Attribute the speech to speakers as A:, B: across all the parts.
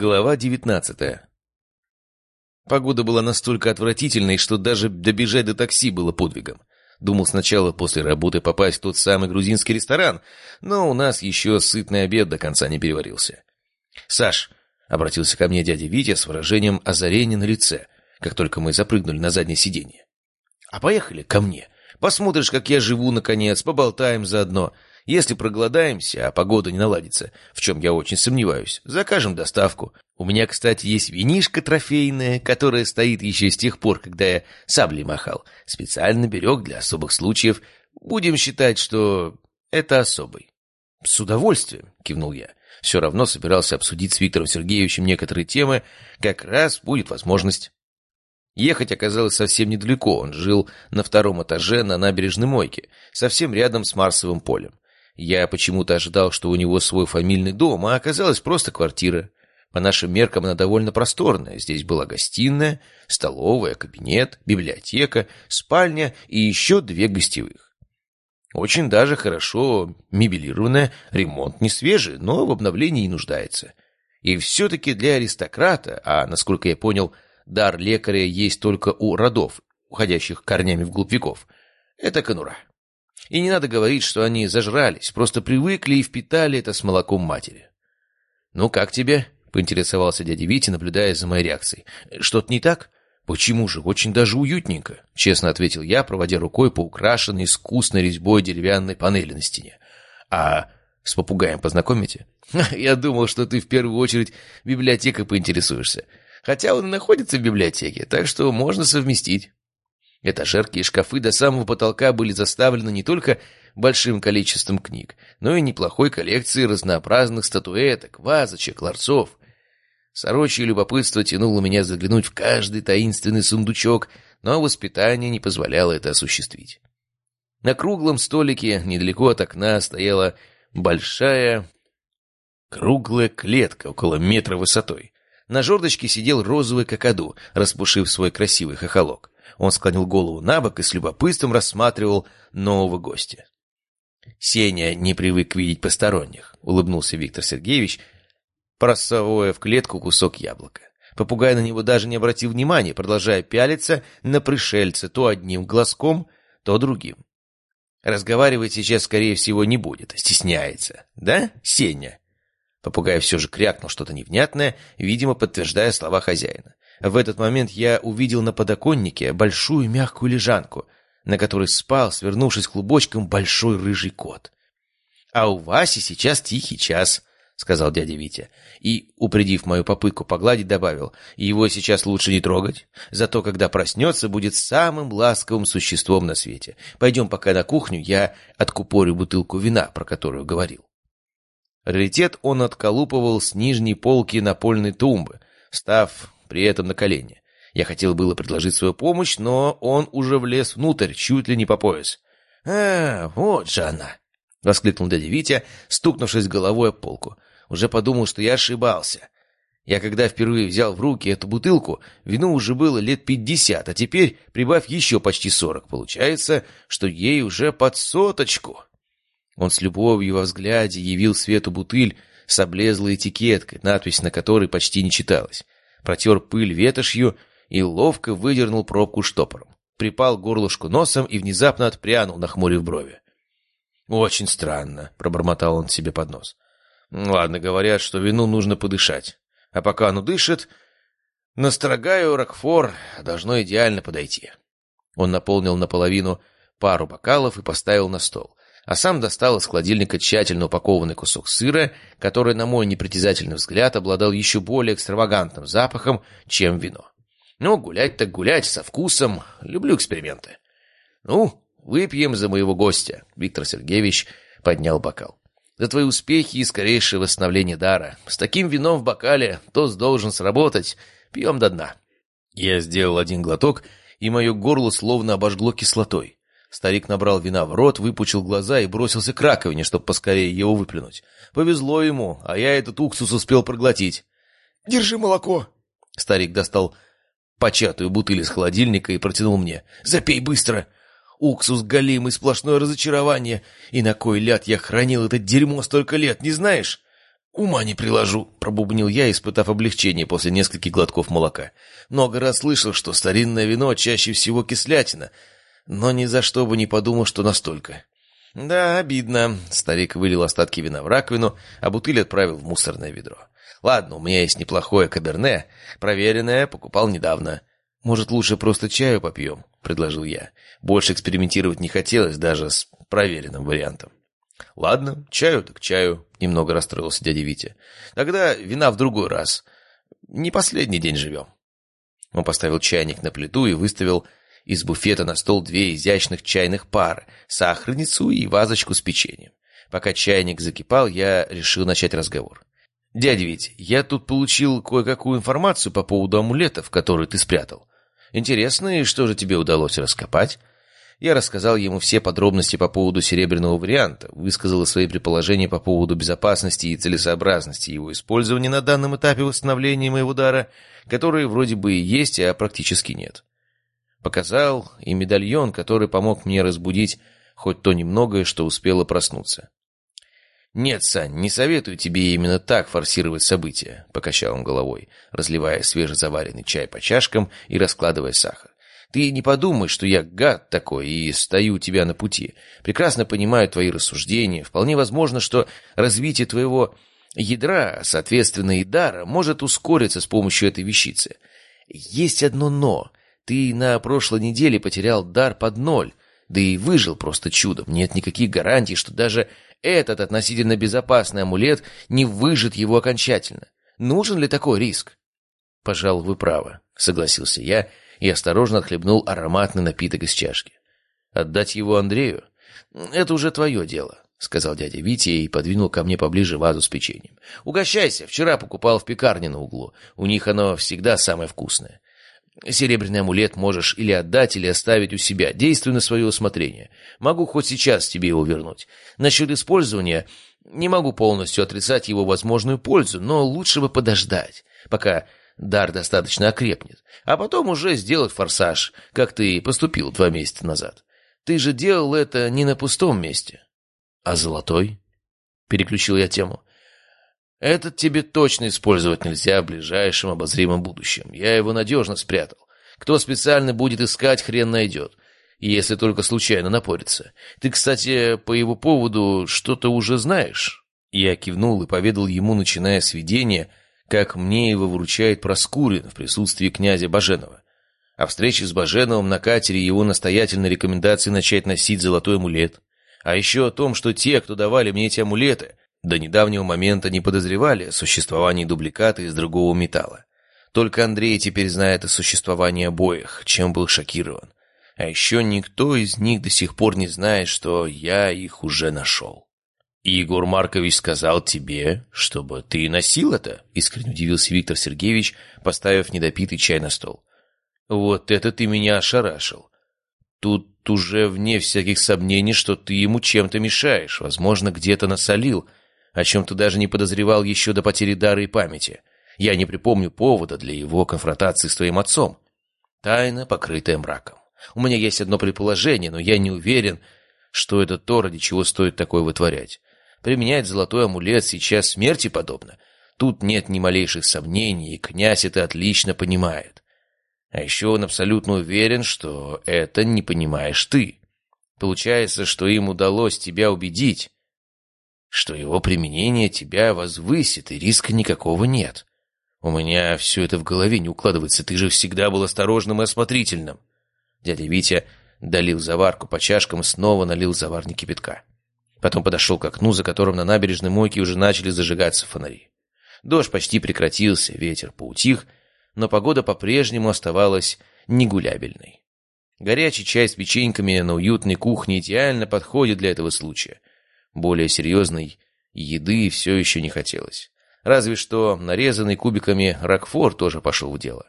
A: Глава девятнадцатая. Погода была настолько отвратительной, что даже добежать до такси было подвигом. Думал сначала после работы попасть в тот самый грузинский ресторан, но у нас еще сытный обед до конца не переварился. «Саш», — обратился ко мне дядя Витя с выражением озарения на лице, как только мы запрыгнули на заднее сиденье. «А поехали ко мне. Посмотришь, как я живу, наконец, поболтаем заодно. Если проголодаемся, а погода не наладится, в чем я очень сомневаюсь, закажем доставку. У меня, кстати, есть винишка трофейная, которая стоит еще с тех пор, когда я саблей махал. Специально берег для особых случаев. Будем считать, что это особый. — С удовольствием, — кивнул я. Все равно собирался обсудить с Виктором Сергеевичем некоторые темы. Как раз будет возможность. Ехать оказалось совсем недалеко. Он жил на втором этаже на набережной Мойке, совсем рядом с Марсовым полем. Я почему-то ожидал, что у него свой фамильный дом, а оказалась просто квартира. По нашим меркам она довольно просторная. Здесь была гостиная, столовая, кабинет, библиотека, спальня и еще две гостевых. Очень даже хорошо мебелированная, ремонт не свежий, но в обновлении не нуждается. И все-таки для аристократа, а, насколько я понял, дар лекаря есть только у родов, уходящих корнями вглубь веков, это конура. И не надо говорить, что они зажрались, просто привыкли и впитали это с молоком матери. «Ну, как тебе?» — поинтересовался дядя Витя, наблюдая за моей реакцией. «Что-то не так?» «Почему же? Очень даже уютненько», — честно ответил я, проводя рукой по украшенной искусной резьбой деревянной панели на стене. «А с попугаем познакомите?» «Я думал, что ты в первую очередь библиотекой поинтересуешься. Хотя он и находится в библиотеке, так что можно совместить». Этажерки и шкафы до самого потолка были заставлены не только большим количеством книг, но и неплохой коллекцией разнообразных статуэток, вазочек, ларцов. Сорочье любопытство тянуло меня заглянуть в каждый таинственный сундучок, но воспитание не позволяло это осуществить. На круглом столике недалеко от окна стояла большая круглая клетка около метра высотой. На жердочке сидел розовый кокоду, распушив свой красивый хохолок. Он склонил голову на бок и с любопытством рассматривал нового гостя. «Сеня не привык видеть посторонних», — улыбнулся Виктор Сергеевич, просовывая в клетку кусок яблока. Попугай на него даже не обратил внимания, продолжая пялиться на пришельца то одним глазком, то другим. Разговаривать сейчас, скорее всего, не будет, стесняется. Да, Сеня? Попугай все же крякнул что-то невнятное, видимо, подтверждая слова хозяина. В этот момент я увидел на подоконнике большую мягкую лежанку, на которой спал, свернувшись клубочком, большой рыжий кот. «А у Васи сейчас тихий час», — сказал дядя Витя. И, упредив мою попытку погладить, добавил, «Его сейчас лучше не трогать, зато когда проснется, будет самым ласковым существом на свете. Пойдем пока на кухню, я откупорю бутылку вина, про которую говорил». Раритет он отколупывал с нижней полки напольной тумбы, став при этом на колени. Я хотел было предложить свою помощь, но он уже влез внутрь, чуть ли не по пояс. «А, вот же она!» — воскликнул дядя Витя, стукнувшись головой об полку. Уже подумал, что я ошибался. Я когда впервые взял в руки эту бутылку, вину уже было лет пятьдесят, а теперь, прибавь еще почти сорок, получается, что ей уже под соточку. Он с любовью во взгляде явил свету бутыль с облезлой этикеткой, надпись на которой почти не читалась протер пыль ветошью и ловко выдернул пробку штопором. Припал горлышку носом и внезапно отпрянул, нахмурив брови. «Очень странно», — пробормотал он себе под нос. «Ладно, говорят, что вину нужно подышать. А пока оно дышит, настрогаю Рокфор, должно идеально подойти». Он наполнил наполовину пару бокалов и поставил на стол а сам достал из холодильника тщательно упакованный кусок сыра, который, на мой непритязательный взгляд, обладал еще более экстравагантным запахом, чем вино. Ну, гулять так гулять, со вкусом. Люблю эксперименты. Ну, выпьем за моего гостя. Виктор Сергеевич поднял бокал. За твои успехи и скорейшее восстановление дара. С таким вином в бокале тост должен сработать. Пьем до дна. Я сделал один глоток, и мое горло словно обожгло кислотой. Старик набрал вина в рот, выпучил глаза и бросился к раковине, чтобы поскорее его выплюнуть. Повезло ему, а я этот уксус успел проглотить.
B: «Держи молоко!»
A: Старик достал початую бутыль из холодильника и протянул мне. «Запей быстро!» Уксус галимый, сплошное разочарование. И на кой ляд я хранил это дерьмо столько лет, не знаешь? «Ума не приложу», — пробубнил я, испытав облегчение после нескольких глотков молока. Много раз слышал, что старинное вино чаще всего кислятина, но ни за что бы не подумал, что настолько. «Да, обидно». Старик вылил остатки вина в раковину, а бутыль отправил в мусорное ведро. «Ладно, у меня есть неплохое каберне, проверенное, покупал недавно. Может, лучше просто чаю попьем?» — предложил я. Больше экспериментировать не хотелось даже с проверенным вариантом. «Ладно, чаю так чаю», — немного расстроился дядя Витя. «Тогда вина в другой раз. Не последний день живем». Он поставил чайник на плиту и выставил из буфета на стол две изящных чайных пары, сахарницу и вазочку с печеньем. Пока чайник закипал, я решил начать разговор. «Дядя Вить, я тут получил кое-какую информацию по поводу амулетов, которые ты спрятал. Интересно, и что же тебе удалось раскопать?» Я рассказал ему все подробности по поводу серебряного варианта, высказал свои предположения по поводу безопасности и целесообразности его использования на данном этапе восстановления моего дара, которые вроде бы и есть, а практически нет. Показал и медальон, который помог мне разбудить хоть то немногое, что успело проснуться. «Нет, Сань, не советую тебе именно так форсировать события», — покачал он головой, разливая свежезаваренный чай по чашкам и раскладывая сахар. Ты не подумай, что я гад такой и стою у тебя на пути. Прекрасно понимаю твои рассуждения. Вполне возможно, что развитие твоего ядра, соответственно и дара, может ускориться с помощью этой вещицы. Есть одно «но». Ты на прошлой неделе потерял дар под ноль, да и выжил просто чудом. Нет никаких гарантий, что даже этот относительно безопасный амулет не выжит его окончательно. Нужен ли такой риск? Пожалуй, вы правы, согласился я, — и осторожно отхлебнул ароматный напиток из чашки. «Отдать его Андрею? Это уже твое дело», — сказал дядя Витя и подвинул ко мне поближе вазу с печеньем. «Угощайся, вчера покупал в пекарне на углу. У них оно всегда самое вкусное. Серебряный амулет можешь или отдать, или оставить у себя. Действуй на свое усмотрение. Могу хоть сейчас тебе его вернуть. Насчет использования не могу полностью отрицать его возможную пользу, но лучше бы подождать, пока дар достаточно окрепнет, а потом уже сделать форсаж, как ты поступил два месяца назад. Ты же делал это не на пустом месте. А золотой? Переключил я тему. Этот тебе точно использовать нельзя в ближайшем обозримом будущем. Я его надежно спрятал. Кто специально будет искать, хрен найдет. Если только случайно напорится. Ты, кстати, по его поводу что-то уже знаешь?» Я кивнул и поведал ему, начиная с видения, как мне его вручает Проскурин в присутствии князя Баженова. О встрече с Баженовым на катере его настоятельной рекомендации начать носить золотой амулет. А еще о том, что те, кто давали мне эти амулеты, до недавнего момента не подозревали о существовании дубликата из другого металла. Только Андрей теперь знает о существовании обоих, чем был шокирован. А еще никто из них до сих пор не знает, что я их уже нашел. «Егор Маркович сказал тебе, чтобы ты носил это?» — искренне удивился Виктор Сергеевич, поставив недопитый чай на стол. «Вот это ты меня ошарашил. Тут уже вне всяких сомнений, что ты ему чем-то мешаешь, возможно, где-то насолил, о чем ты даже не подозревал еще до потери дара и памяти. Я не припомню повода для его конфронтации с твоим отцом. Тайна, покрытая мраком. У меня есть одно предположение, но я не уверен, что это то, ради чего стоит такое вытворять. Применять золотой амулет сейчас смерти подобно. Тут нет ни малейших сомнений, и князь это отлично понимает. А еще он абсолютно уверен, что это не понимаешь ты. Получается, что им удалось тебя убедить, что его применение тебя возвысит, и риска никакого нет. У меня все это в голове не укладывается, ты же всегда был осторожным и осмотрительным. Дядя Витя долил заварку по чашкам и снова налил заварник кипятка. Потом подошел к окну, за которым на набережной мойке уже начали зажигаться фонари. Дождь почти прекратился, ветер поутих, но погода по-прежнему оставалась негулябельной. Горячий чай с печеньками на уютной кухне идеально подходит для этого случая. Более серьезной еды все еще не хотелось. Разве что нарезанный кубиками ракфор тоже пошел в дело.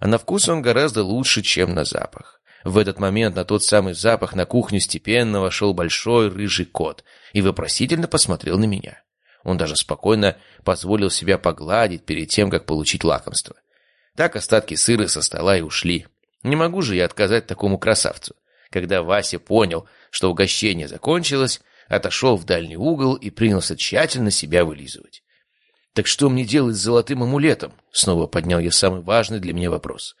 A: А на вкус он гораздо лучше, чем на запах. В этот момент на тот самый запах на кухню степенно вошел большой рыжий кот и вопросительно посмотрел на меня. Он даже спокойно позволил себя погладить перед тем, как получить лакомство. Так остатки сыра со стола и ушли. Не могу же я отказать такому красавцу. Когда Вася понял, что угощение закончилось, отошел в дальний угол и принялся тщательно себя вылизывать. Так что мне делать с золотым амулетом? Снова поднял я самый важный для меня вопрос.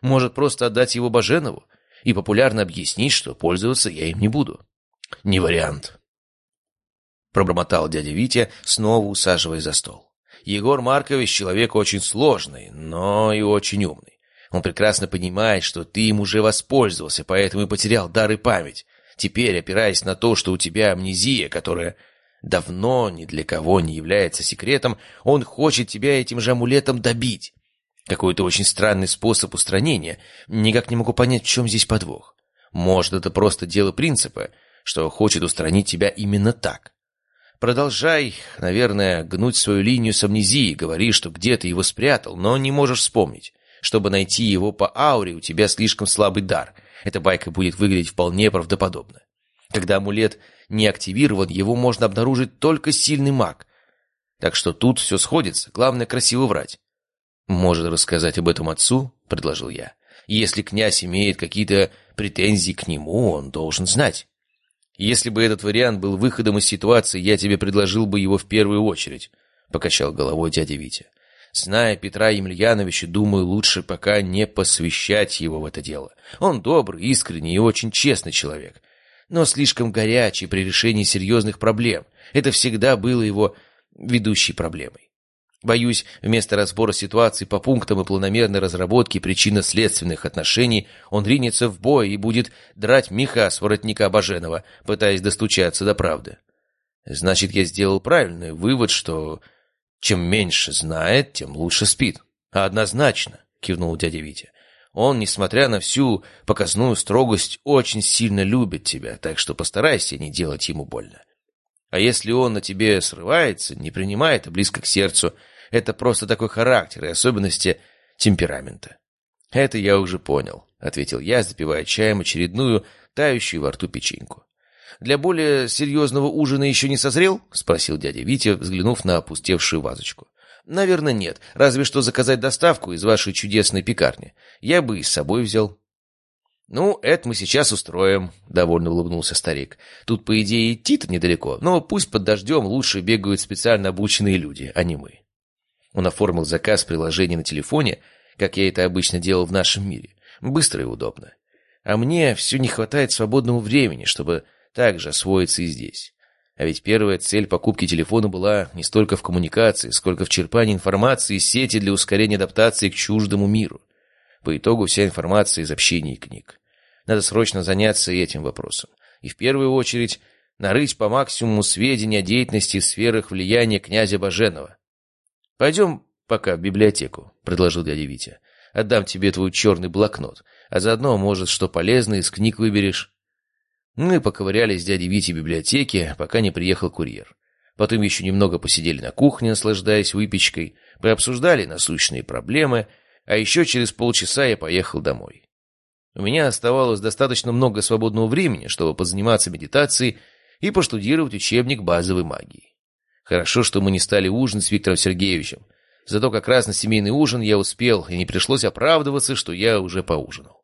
A: Может, просто отдать его Баженову и популярно объяснить, что пользоваться я им не буду? Не вариант. Пробормотал дядя Витя, снова усаживаясь за стол. Егор Маркович человек очень сложный, но и очень умный. Он прекрасно понимает, что ты им уже воспользовался, поэтому и потерял дар и память. Теперь, опираясь на то, что у тебя амнезия, которая давно ни для кого не является секретом, он хочет тебя этим же амулетом добить. Какой-то очень странный способ устранения. Никак не могу понять, в чем здесь подвох. Может, это просто дело принципа, что хочет устранить тебя именно так. Продолжай, наверное, гнуть свою линию с амнезией, говори, что где ты его спрятал, но не можешь вспомнить. Чтобы найти его по ауре, у тебя слишком слабый дар. Эта байка будет выглядеть вполне правдоподобно. Когда амулет не активирован, его можно обнаружить только сильный маг. Так что тут все сходится, главное красиво врать. «Может рассказать об этом отцу?» — предложил я. «Если князь имеет какие-то претензии к нему, он должен знать». «Если бы этот вариант был выходом из ситуации, я тебе предложил бы его в первую очередь», — покачал головой дядя Витя. «Зная Петра Емельяновича, думаю, лучше пока не посвящать его в это дело. Он добрый, искренний и очень честный человек, но слишком горячий при решении серьезных проблем. Это всегда было его ведущей проблемой. Боюсь, вместо разбора ситуации по пунктам и планомерной разработки причинно-следственных отношений он ринется в бой и будет драть меха с воротника Баженова, пытаясь достучаться до правды. Значит, я сделал правильный вывод, что чем меньше знает, тем лучше спит. Однозначно, кивнул дядя Витя. Он, несмотря на всю показную строгость, очень сильно любит тебя, так что постарайся не делать ему больно. А если он на тебе срывается, не принимает, а близко к сердцу, это просто такой характер и особенности темперамента. «Это я уже понял», — ответил я, запивая чаем очередную, тающую во рту печеньку. «Для более серьезного ужина еще не созрел?» — спросил дядя Витя, взглянув на опустевшую вазочку. «Наверное, нет. Разве что заказать доставку из вашей чудесной пекарни. Я бы и с собой взял». «Ну, это мы сейчас устроим», — довольно улыбнулся старик. «Тут, по идее, идти-то недалеко, но пусть под дождем лучше бегают специально обученные люди, а не мы». Он оформил заказ приложения на телефоне, как я это обычно делал в нашем мире. Быстро и удобно. А мне все не хватает свободного времени, чтобы также освоиться и здесь. А ведь первая цель покупки телефона была не столько в коммуникации, сколько в черпании информации из сети для ускорения адаптации к чуждому миру. По итогу вся информация из общений и книг. Надо срочно заняться этим вопросом. И в первую очередь нарыть по максимуму сведения о деятельности в сферах влияния князя Баженова. «Пойдем пока в библиотеку», — предложил дядя Витя. «Отдам тебе твой черный блокнот, а заодно, может, что полезное из книг выберешь». Мы поковырялись с дядей Витей в библиотеке, пока не приехал курьер. Потом еще немного посидели на кухне, наслаждаясь выпечкой, пообсуждали насущные проблемы, а еще через полчаса я поехал домой. У меня оставалось достаточно много свободного времени, чтобы позаниматься медитацией и поштудировать учебник базовой магии. Хорошо, что мы не стали ужинать с Виктором Сергеевичем. Зато как раз на семейный ужин я успел, и не пришлось оправдываться, что я уже поужинал.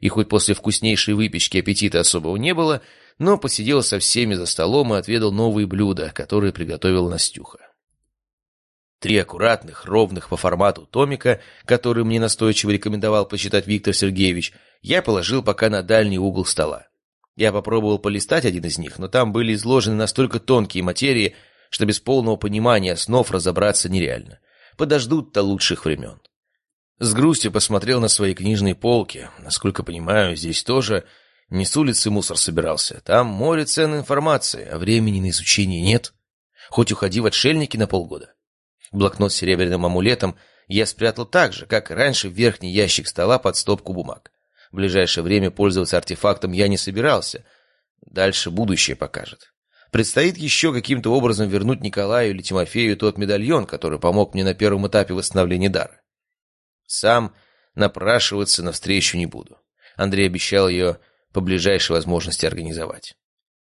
A: И хоть после вкуснейшей выпечки аппетита особого не было, но посидел со всеми за столом и отведал новые блюда, которые приготовил Настюха. Три аккуратных, ровных по формату томика, которые мне настойчиво рекомендовал почитать Виктор Сергеевич, я положил пока на дальний угол стола. Я попробовал полистать один из них, но там были изложены настолько тонкие материи, что без полного понимания основ разобраться нереально. Подождут-то лучших времен. С грустью посмотрел на свои книжные полки. Насколько понимаю, здесь тоже не с улицы мусор собирался. Там море ценной информации, а времени на изучение нет. Хоть уходи в отшельники на полгода. Блокнот с серебряным амулетом я спрятал так же, как и раньше, в верхний ящик стола под стопку бумаг. В ближайшее время пользоваться артефактом я не собирался. Дальше будущее покажет. Предстоит еще каким-то образом вернуть Николаю или Тимофею тот медальон, который помог мне на первом этапе восстановления дара. Сам напрашиваться навстречу не буду. Андрей обещал ее по ближайшей возможности организовать.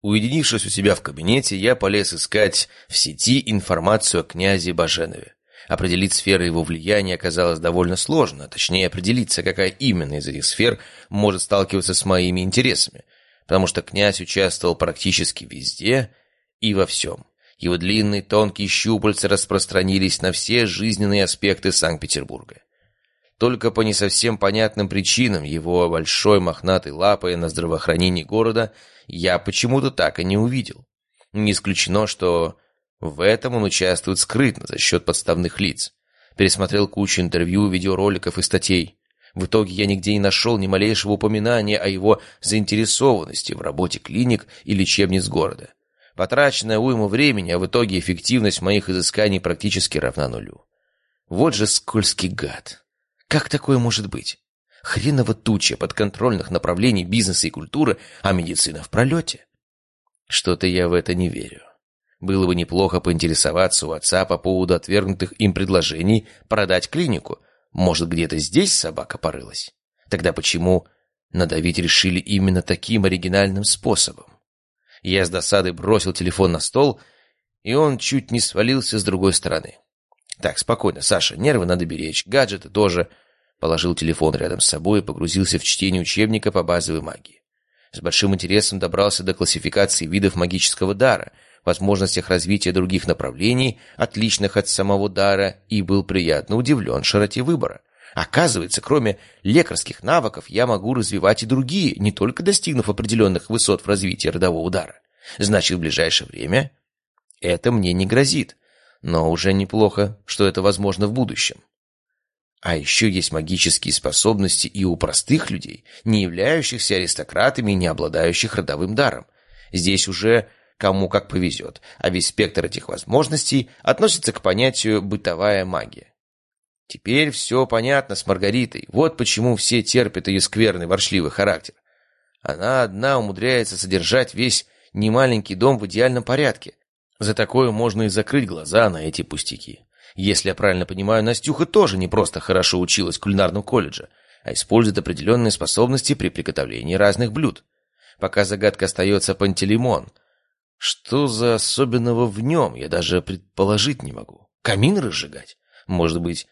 A: Уединившись у себя в кабинете, я полез искать в сети информацию о князе Баженове. Определить сферы его влияния оказалось довольно сложно, точнее определиться, какая именно из этих сфер может сталкиваться с моими интересами, потому что князь участвовал практически везде и во всем. Его длинные тонкие щупальца распространились на все жизненные аспекты Санкт-Петербурга. Только по не совсем понятным причинам его большой мохнатой лапой на здравоохранении города я почему-то так и не увидел. Не исключено, что в этом он участвует скрытно за счет подставных лиц. Пересмотрел кучу интервью, видеороликов и статей. В итоге я нигде не нашел ни малейшего упоминания о его заинтересованности в работе клиник и лечебниц города. Потраченная уйма времени, а в итоге эффективность моих изысканий практически равна нулю. Вот же скользкий гад. Как такое может быть? Хреново туча подконтрольных направлений бизнеса и культуры, а медицина в пролете. Что-то я в это не верю. Было бы неплохо поинтересоваться у отца по поводу отвергнутых им предложений продать клинику. Может, где-то здесь собака порылась? Тогда почему надавить решили именно таким оригинальным способом? Я с досадой бросил телефон на стол, и он чуть не свалился с другой стороны. Так, спокойно, Саша, нервы надо беречь, гаджеты тоже. Положил телефон рядом с собой и погрузился в чтение учебника по базовой магии. С большим интересом добрался до классификации видов магического дара, возможностях развития других направлений, отличных от самого дара, и был приятно удивлен широте выбора. Оказывается, кроме лекарских навыков, я могу развивать и другие, не только достигнув определенных высот в развитии родового дара. Значит, в ближайшее время это мне не грозит. Но уже неплохо, что это возможно в будущем. А еще есть магические способности и у простых людей, не являющихся аристократами и не обладающих родовым даром. Здесь уже кому как повезет, а весь спектр этих возможностей относится к понятию «бытовая магия». Теперь все понятно с Маргаритой. Вот почему все терпят ее скверный, воршливый характер. Она одна умудряется содержать весь немаленький дом в идеальном порядке. За такое можно и закрыть глаза на эти пустяки. Если я правильно понимаю, Настюха тоже не просто хорошо училась в кулинарном колледже, а использует определенные способности при приготовлении разных блюд. Пока загадка остается Пантелеймон. Что за особенного в нем, я даже предположить не могу. Камин разжигать? Может быть,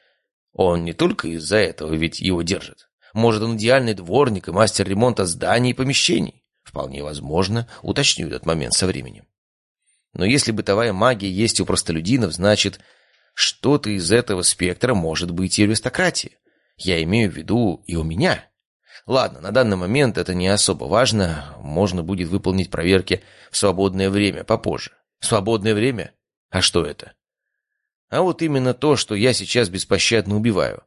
A: он не только из-за этого ведь его держит. Может, он идеальный дворник и мастер ремонта зданий и помещений. Вполне возможно, уточню этот момент со временем. Но если бытовая магия есть у простолюдинов, значит, что-то из этого спектра может быть и аристократии. Я имею в виду и у меня. Ладно, на данный момент это не особо важно. Можно будет выполнить проверки в свободное время, попозже. Свободное время? А что это? А вот именно то, что я сейчас беспощадно убиваю.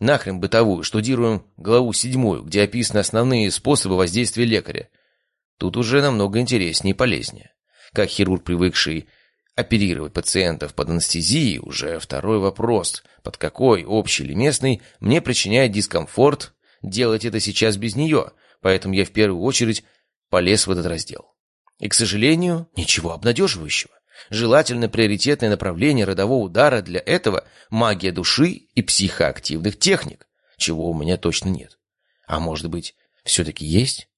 A: Нахрен бытовую, штудируем главу седьмую, где описаны основные способы воздействия лекаря. Тут уже намного интереснее и полезнее. Как хирург, привыкший Оперировать пациентов под анестезией уже второй вопрос. Под какой, общий или местный, мне причиняет дискомфорт делать это сейчас без нее, поэтому я в первую очередь полез в этот раздел. И, к сожалению, ничего обнадеживающего. Желательно приоритетное направление родового удара для этого – магия души и психоактивных техник, чего у меня точно нет. А может быть, все-таки есть?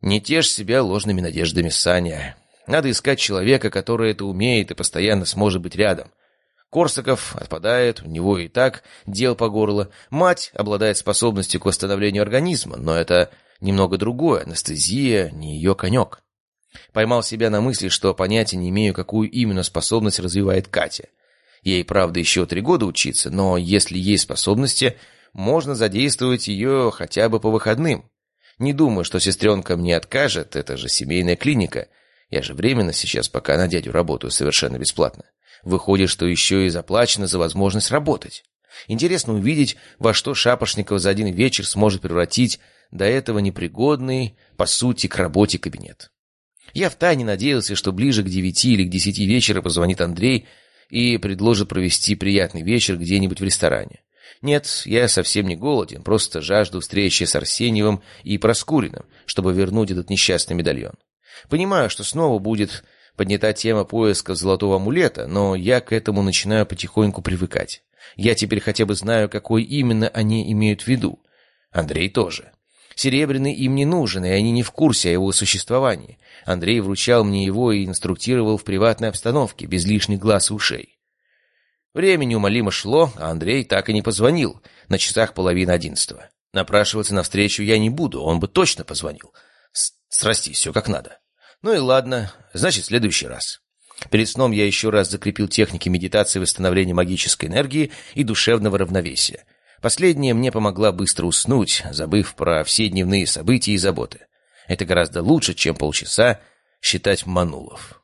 A: Не тешь себя ложными надеждами, Саня. Надо искать человека, который это умеет и постоянно сможет быть рядом. Корсаков отпадает, у него и так дел по горло. Мать обладает способностью к восстановлению организма, но это немного другое, анестезия не ее конек. Поймал себя на мысли, что понятия не имею, какую именно способность развивает Катя. Ей, правда, еще три года учиться, но если есть способности, можно задействовать ее хотя бы по выходным. Не думаю, что сестренка мне откажет, это же семейная клиника — я же временно сейчас, пока на дядю работаю совершенно бесплатно. Выходит, что еще и заплачено за возможность работать. Интересно увидеть, во что Шапошников за один вечер сможет превратить до этого непригодный, по сути, к работе кабинет. Я втайне надеялся, что ближе к девяти или к десяти вечера позвонит Андрей и предложит провести приятный вечер где-нибудь в ресторане. Нет, я совсем не голоден, просто жажду встречи с Арсеньевым и Проскуриным, чтобы вернуть этот несчастный медальон. Понимаю, что снова будет поднята тема поиска золотого амулета, но я к этому начинаю потихоньку привыкать. Я теперь хотя бы знаю, какой именно они имеют в виду. Андрей тоже. Серебряный им не нужен, и они не в курсе о его существовании. Андрей вручал мне его и инструктировал в приватной обстановке, без лишних глаз и ушей. Время неумолимо шло, а Андрей так и не позвонил, на часах половины одиннадцатого. Напрашиваться на встречу я не буду, он бы точно позвонил. Срасти все как надо. Ну и ладно, значит, в следующий раз. Перед сном я еще раз закрепил техники медитации восстановления магической энергии и душевного равновесия. Последняя мне помогла быстро уснуть, забыв про все дневные события и заботы. Это гораздо лучше, чем полчаса считать манулов.